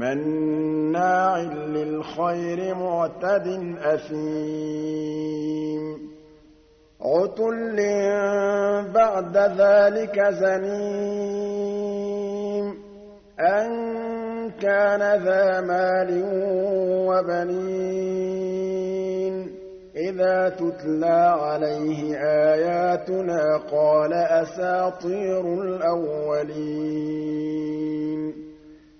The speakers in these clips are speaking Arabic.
مَّنَّاعٍ لِّلْخَيْرِ مُعْتَدٍ أَثِيمٍ. عُتُلٍّ بَعْدَ ذَٰلِكَ زَنِيمٍ. أَن كَانَ ذَا مَالٍ وَبَنِينَ. إِذَا تُتْلَىٰ عَلَيْهِ آيَاتُنَا قَالَ أَسَاطِيرُ الْأَوَّلِينَ.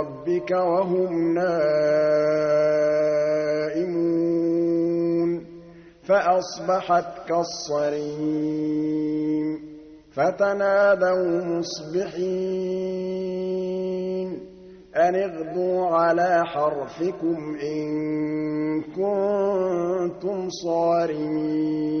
رَّبِّكَ وَهُمْ نَائِمُونَ فَأَصْبَحَتْ كَالصَّرِيمِ فَتَنَادَوْا مُصْبِحِينَ أَنِ اغْدُوا عَلَىٰ حَرْثِكُمْ إِن كُنتُمْ صَارِمِينَ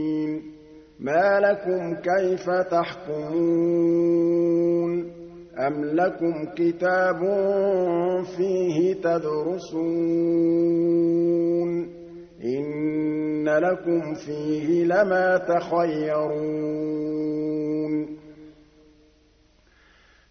مَا لَكُمْ كَيْفَ تَحْكُمُونَ أَمْ لَكُمْ كِتَابٌ فِيهِ تَدْرُسُونَ إِنَّ لَكُمْ فِيهِ لَمَا تَخَيَّرُونَ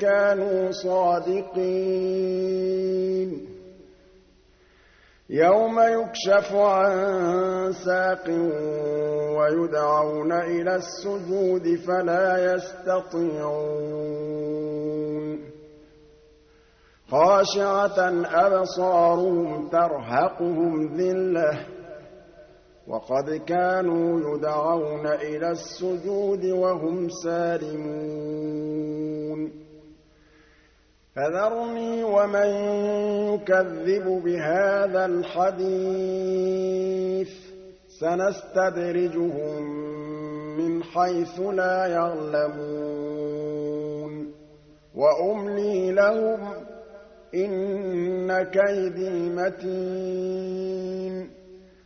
كَانُوا صَادِقِينَ. يَوْمَ يُكْشَفُ عَن سَاقٍ وَيُدْعَوْنَ إِلَى السُّجُودِ فَلَا يَسْتَطِيعُونَ. خَاشِعَةً أَبْصَارُهُمْ تَرْهَقُهُمْ ذِلَّةٌ ۖ. وَقَدْ كَانُوا يُدْعَوْنَ إِلَى السُّجُودِ وَهُمْ سَالِمُونَ. فَذَرْنِي وَمَن يُكَذِّبُ بِهَٰذَا الْحَدِيثِ ۖ سَنَسْتَدْرِجُهُم مِّنْ حَيْثُ لَا يَعْلَمُونَ وَأُمْلِي لَهُمْ ۚ إِنَّ كَيْدِي مَتِينٌ